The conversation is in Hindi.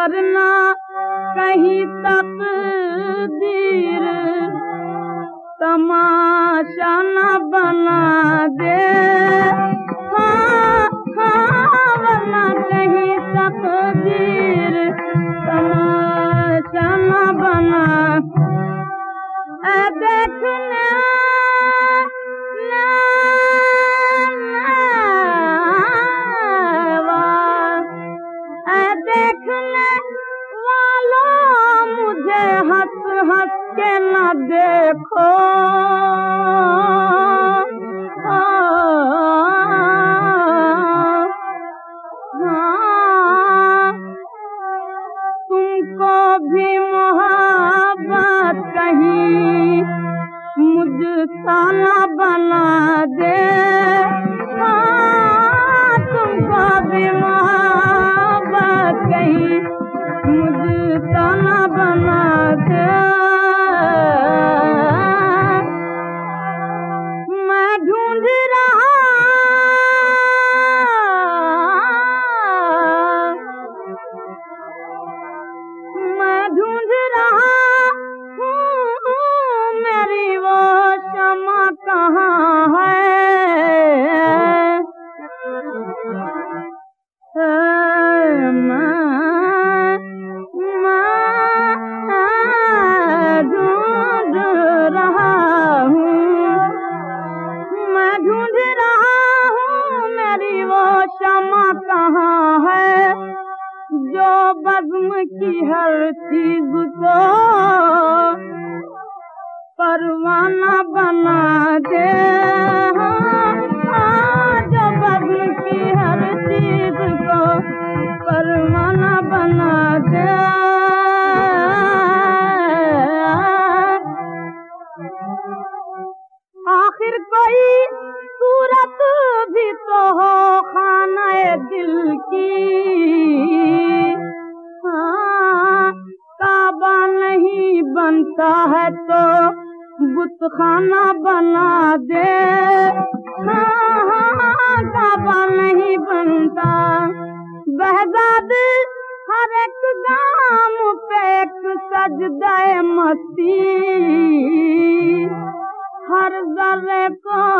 वरना कहीं न दीर तमाशा न बना देखने के न देखो हाँ, तुमको भी मोहब्बत कहीं मुझसा न बना दे क्षमा कहाँ है जो बज्म की हर चीज़ को परवाना बना दे। हाँ, की हर चीज़ को परवाना बना दे। आखिर कोई सूरत भी तो हो की। हाँ, काबा नहीं बनता है तो बुत खाना बना दे। हाँ, काबा नहीं बनता। बहजाद हर एक गाम पे एक सजदे मस्ती। हर जरे को